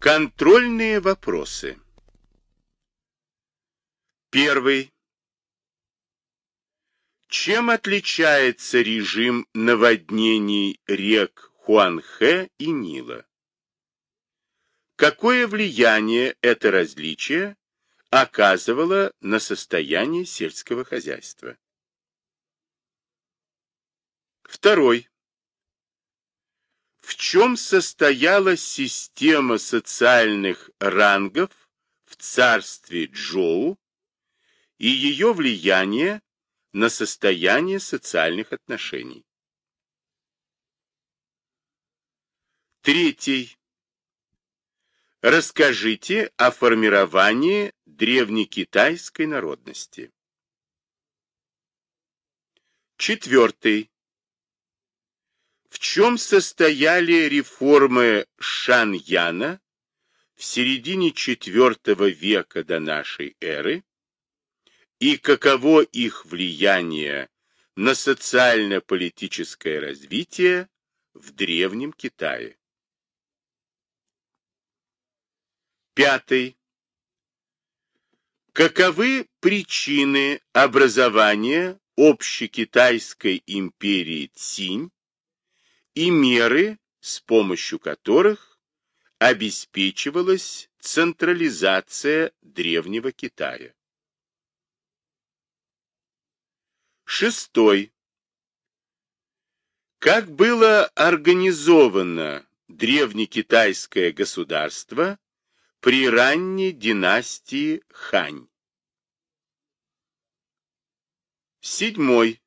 Контрольные вопросы. Первый. Чем отличается режим наводнений рек Хуанхэ и Нила? Какое влияние это различие оказывало на состояние сельского хозяйства? Второй. Чем состояла система социальных рангов в царстве Джоу и ее влияние на состояние социальных отношений? Третий. Расскажите о формировании древнекитайской народности. Четвертый. В чем состояли реформы Шаньяна в середине IV века до нашей эры и каково их влияние на социально-политическое развитие в Древнем Китае? Пятый. Каковы причины образования общекитайской империи Цинь и меры, с помощью которых обеспечивалась централизация Древнего Китая? Шестой. Как было организовано древнекитайское государство при ранней династии Хань. Седьмой.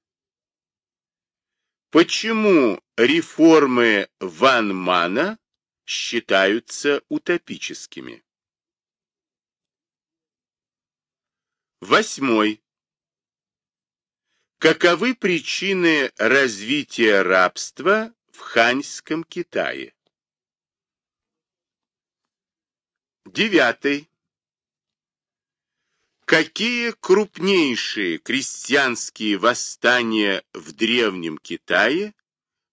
Почему реформы Ван Мана считаются утопическими? Восьмой. Каковы причины развития рабства в ханьском Китае? Девятый. Какие крупнейшие крестьянские восстания в Древнем Китае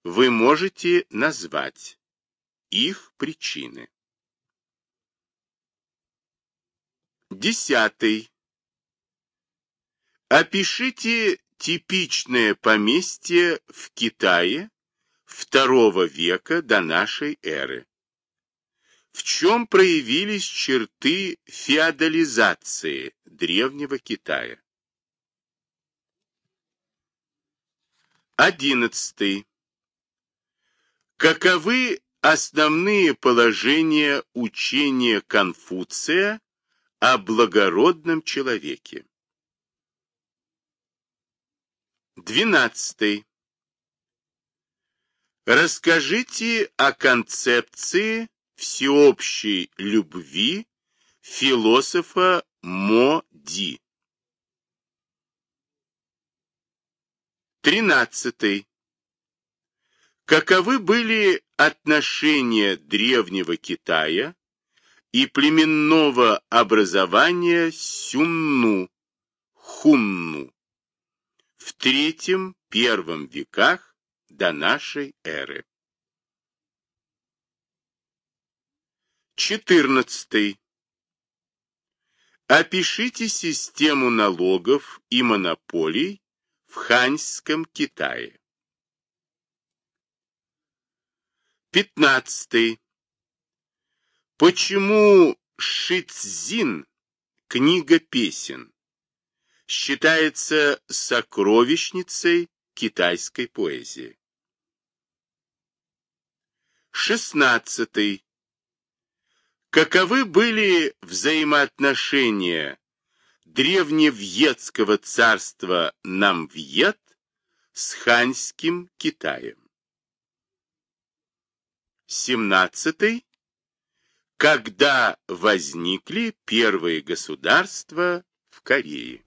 вы можете назвать? Их причины. Десятый. Опишите типичное поместье в Китае второго века до нашей эры в чем проявились черты феодализации древнего Китая. Одиннадцатый. Каковы основные положения учения Конфуция о благородном человеке? Двенадцатый. Расскажите о концепции всеобщей любви философа Мо Ди. Тринадцатый. Каковы были отношения древнего Китая и племенного образования Сюнну, Хунну в третьем-первом веках до нашей эры? 14. Опишите систему налогов и монополий в Ханьском Китае. 15. Почему Шицзин, книга песен, считается сокровищницей китайской поэзии? 16. Каковы были взаимоотношения древневьетского царства Намвьет с ханьским Китаем? 17. Когда возникли первые государства в Корее?